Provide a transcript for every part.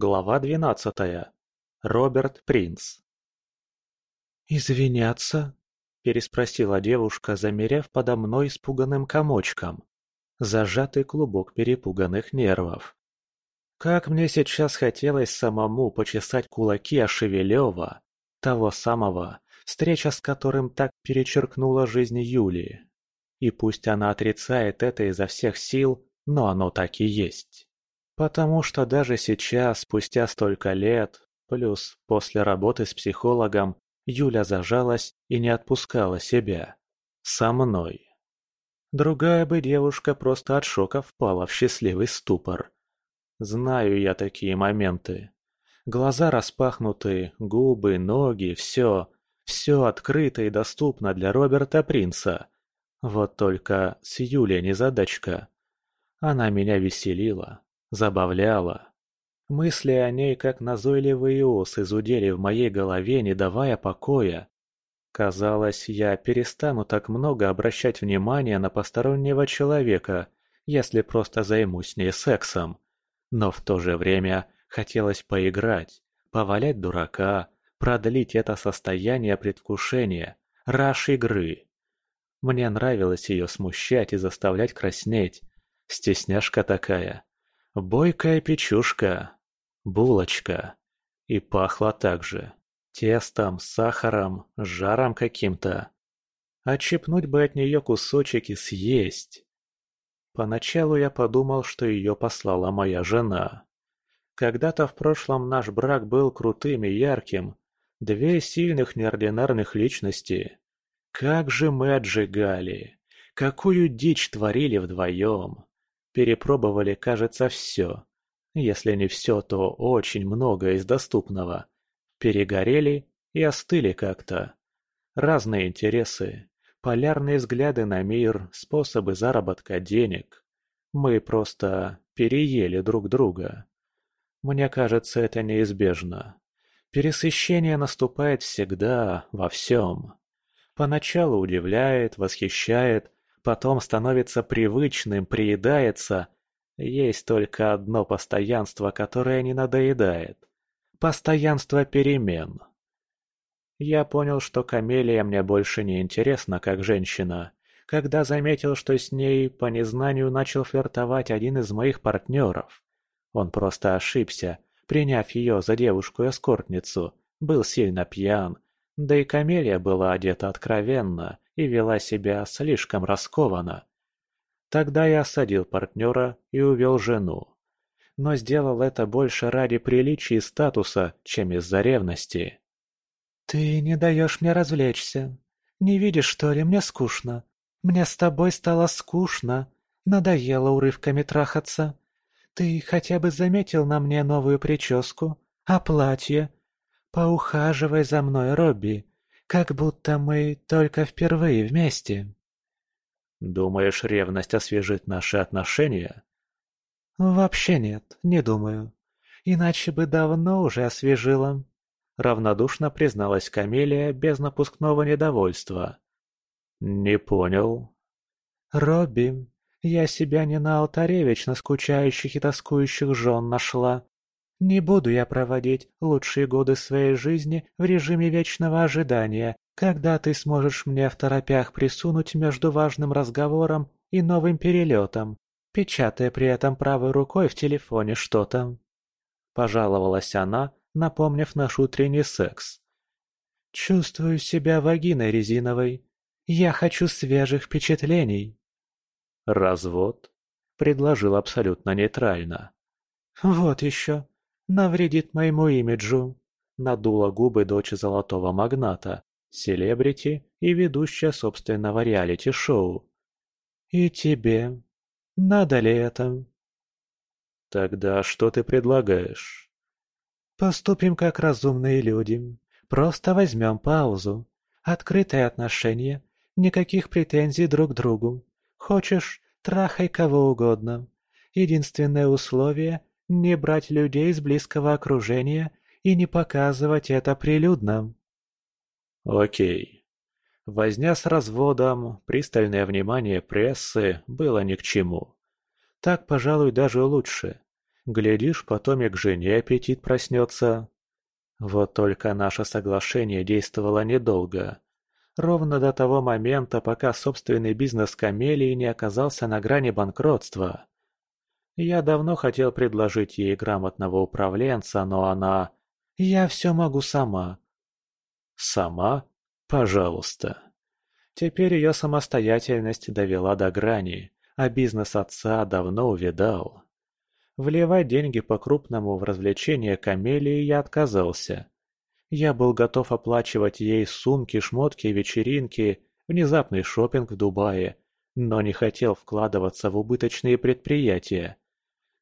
Глава двенадцатая. Роберт Принц. «Извиняться?» – переспросила девушка, замерев подо мной испуганным комочком. Зажатый клубок перепуганных нервов. Как мне сейчас хотелось самому почесать кулаки о того самого, встреча с которым так перечеркнула жизнь Юлии. И пусть она отрицает это изо всех сил, но оно так и есть. Потому что даже сейчас, спустя столько лет, плюс после работы с психологом, Юля зажалась и не отпускала себя. Со мной. Другая бы девушка просто от шока впала в счастливый ступор. Знаю я такие моменты. Глаза распахнуты, губы, ноги, все. Все открыто и доступно для Роберта Принца. Вот только с Юлей незадачка. Она меня веселила, забавляла. Мысли о ней, как назойливые осы, зудели в моей голове, не давая покоя. Казалось, я перестану так много обращать внимание на постороннего человека, если просто займусь с ней сексом. Но в то же время хотелось поиграть, повалять дурака, продлить это состояние предвкушения, раш игры. Мне нравилось ее смущать и заставлять краснеть. Стесняшка такая. Бойкая печушка. Булочка. И пахло так же. Тестом, сахаром, жаром каким-то. Отщипнуть бы от нее кусочек и съесть. Поначалу я подумал, что ее послала моя жена. Когда-то в прошлом наш брак был крутым и ярким. Две сильных неординарных личности. Как же мы отжигали! Какую дичь творили вдвоем! Перепробовали, кажется, все. Если не все, то очень много из доступного. Перегорели и остыли как-то. Разные интересы, полярные взгляды на мир, способы заработка денег. Мы просто переели друг друга. Мне кажется, это неизбежно. Пересыщение наступает всегда, во всем. Поначалу удивляет, восхищает, потом становится привычным, приедается. Есть только одно постоянство, которое не надоедает. Постоянство перемен. Я понял, что Камелия мне больше не интересна как женщина, когда заметил, что с ней по незнанию начал флиртовать один из моих партнеров. Он просто ошибся, приняв ее за девушку-эскортницу, был сильно пьян, да и Камелия была одета откровенно и вела себя слишком раскованно. Тогда я осадил партнера и увел жену. Но сделал это больше ради приличия и статуса, чем из-за ревности. «Ты не даешь мне развлечься. Не видишь, что ли, мне скучно. Мне с тобой стало скучно. Надоело урывками трахаться. Ты хотя бы заметил на мне новую прическу? А платье? Поухаживай за мной, Робби, как будто мы только впервые вместе. Думаешь, ревность освежит наши отношения? Вообще нет, не думаю. Иначе бы давно уже освежила. Равнодушно призналась Камелия без напускного недовольства. Не понял. Робби, я себя не на алтаре вечно скучающих и тоскующих жен нашла. Не буду я проводить лучшие годы своей жизни в режиме вечного ожидания, когда ты сможешь мне в торопях присунуть между важным разговором и новым перелетом, печатая при этом правой рукой в телефоне что-то. Пожаловалась она, напомнив наш утренний секс. Чувствую себя вагиной резиновой. Я хочу свежих впечатлений. Развод? Предложил абсолютно нейтрально. Вот еще навредит моему имиджу», – надула губы дочь золотого магната, селебрити и ведущая собственного реалити-шоу. «И тебе. Надо ли это?» «Тогда что ты предлагаешь?» «Поступим как разумные люди. Просто возьмем паузу. Открытые отношения. Никаких претензий друг к другу. Хочешь, трахай кого угодно. Единственное условие не брать людей из близкого окружения и не показывать это прилюдно. Окей. Возня с разводом, пристальное внимание прессы было ни к чему. Так, пожалуй, даже лучше. Глядишь, потом и к жене аппетит проснется. Вот только наше соглашение действовало недолго. Ровно до того момента, пока собственный бизнес Камелии не оказался на грани банкротства. Я давно хотел предложить ей грамотного управленца, но она... «Я все могу сама». «Сама? Пожалуйста». Теперь ее самостоятельность довела до грани, а бизнес отца давно увидал. Вливать деньги по-крупному в развлечения Камелии я отказался. Я был готов оплачивать ей сумки, шмотки, вечеринки, внезапный шопинг в Дубае, но не хотел вкладываться в убыточные предприятия.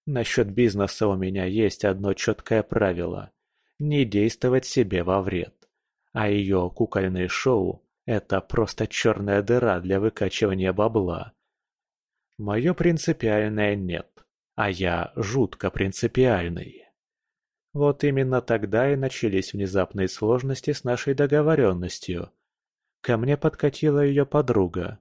Насчет бизнеса у меня есть одно четкое правило – не действовать себе во вред. А ее кукольные шоу – это просто черная дыра для выкачивания бабла. Мое принципиальное нет, а я жутко принципиальный. Вот именно тогда и начались внезапные сложности с нашей договоренностью. Ко мне подкатила ее подруга.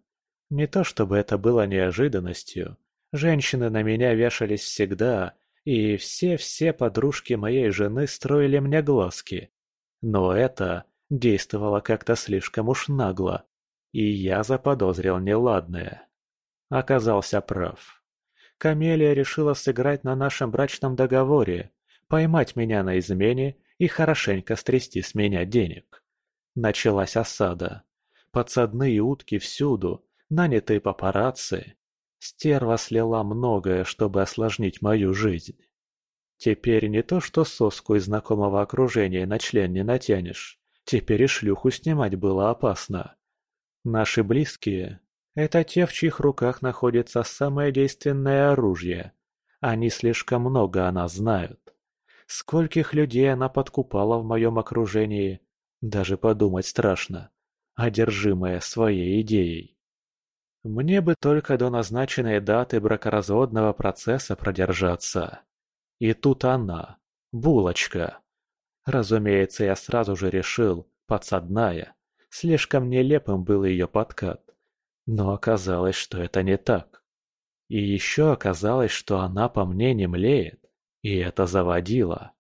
Не то чтобы это было неожиданностью. Женщины на меня вешались всегда, и все-все подружки моей жены строили мне глазки. Но это действовало как-то слишком уж нагло, и я заподозрил неладное. Оказался прав. Камелия решила сыграть на нашем брачном договоре, поймать меня на измене и хорошенько стрясти с меня денег. Началась осада. Подсадные утки всюду, нанятые папарацци. Стерва слила многое, чтобы осложнить мою жизнь. Теперь не то, что соску из знакомого окружения на член не натянешь. Теперь и шлюху снимать было опасно. Наши близкие – это те, в чьих руках находится самое действенное оружие. Они слишком много о нас знают. Скольких людей она подкупала в моем окружении, даже подумать страшно, одержимая своей идеей. Мне бы только до назначенной даты бракоразводного процесса продержаться. И тут она, булочка. Разумеется, я сразу же решил, подсадная. Слишком нелепым был ее подкат. Но оказалось, что это не так. И еще оказалось, что она по мне не млеет. И это заводило.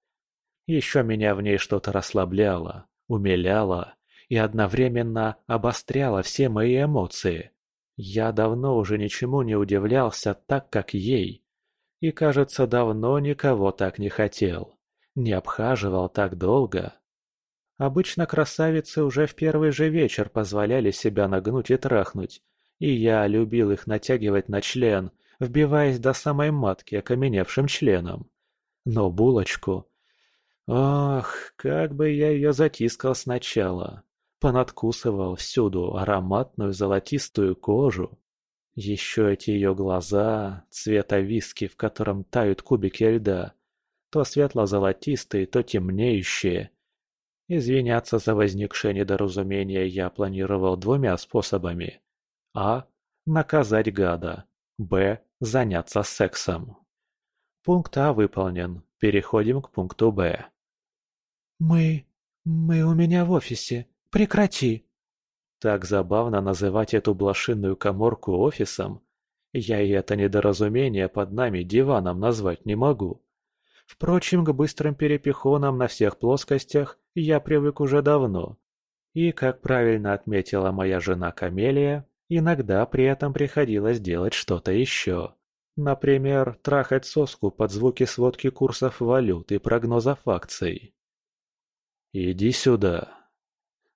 Еще меня в ней что-то расслабляло, умиляло и одновременно обостряло все мои эмоции. Я давно уже ничему не удивлялся так, как ей. И, кажется, давно никого так не хотел. Не обхаживал так долго. Обычно красавицы уже в первый же вечер позволяли себя нагнуть и трахнуть, и я любил их натягивать на член, вбиваясь до самой матки окаменевшим членом. Но булочку... Ох, как бы я ее затискал сначала. Понадкусывал всюду ароматную золотистую кожу. Еще эти ее глаза, цвета виски, в котором тают кубики льда. То светло-золотистые, то темнеющие. Извиняться за возникшее недоразумение я планировал двумя способами. А. Наказать гада. Б. Заняться сексом. Пункт А выполнен. Переходим к пункту Б. «Мы... мы у меня в офисе. Прекрати!» Так забавно называть эту блошиную коморку офисом. Я и это недоразумение под нами диваном назвать не могу. Впрочем, к быстрым перепихонам на всех плоскостях я привык уже давно. И, как правильно отметила моя жена Камелия, иногда при этом приходилось делать что-то еще. Например, трахать соску под звуки сводки курсов валют и прогнозов акций. «Иди сюда».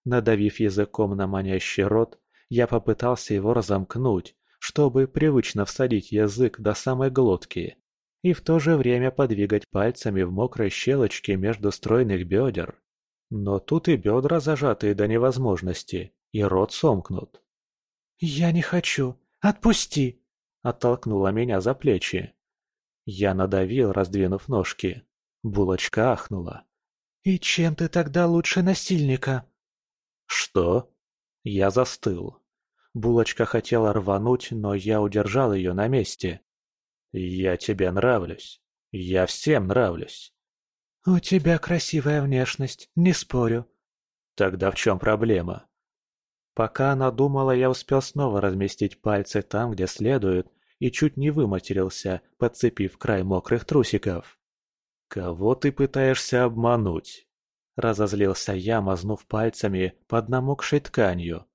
Надавив языком на манящий рот, я попытался его разомкнуть, чтобы привычно всадить язык до самой глотки и в то же время подвигать пальцами в мокрой щелочке между стройных бедер. Но тут и бедра зажатые до невозможности, и рот сомкнут. «Я не хочу! Отпусти!» оттолкнула меня за плечи. Я надавил, раздвинув ножки. Булочка ахнула. «И чем ты тогда лучше насильника?» «Что?» Я застыл. Булочка хотела рвануть, но я удержал ее на месте. «Я тебе нравлюсь. Я всем нравлюсь». «У тебя красивая внешность, не спорю». «Тогда в чем проблема?» Пока она думала, я успел снова разместить пальцы там, где следует, и чуть не выматерился, подцепив край мокрых трусиков. «Кого ты пытаешься обмануть?» Разозлился я, мазнув пальцами под намокшей тканью.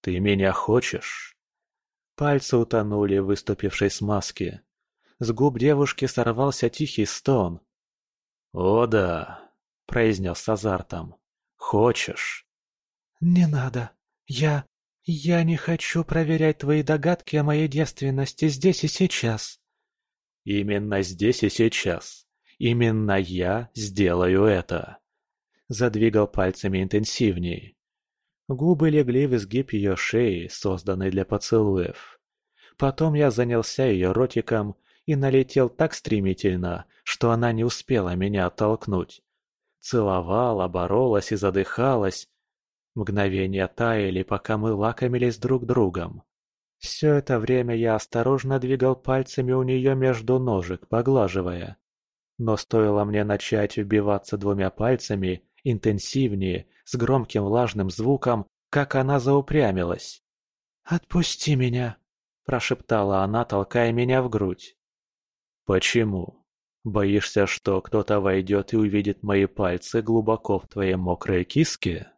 «Ты меня хочешь?» Пальцы утонули в выступившей смазке. С губ девушки сорвался тихий стон. «О да», — произнес с азартом. «Хочешь?» «Не надо. Я... я не хочу проверять твои догадки о моей девственности здесь и сейчас». «Именно здесь и сейчас. Именно я сделаю это». Задвигал пальцами интенсивней. Губы легли в изгиб ее шеи, созданной для поцелуев. Потом я занялся ее ротиком и налетел так стремительно, что она не успела меня оттолкнуть. Целовала, боролась и задыхалась. Мгновения таяли, пока мы лакомились друг другом. Все это время я осторожно двигал пальцами у нее между ножек, поглаживая. Но стоило мне начать вбиваться двумя пальцами, интенсивнее, с громким влажным звуком, как она заупрямилась. «Отпусти меня!» – прошептала она, толкая меня в грудь. «Почему? Боишься, что кто-то войдет и увидит мои пальцы глубоко в твоей мокрой киске?»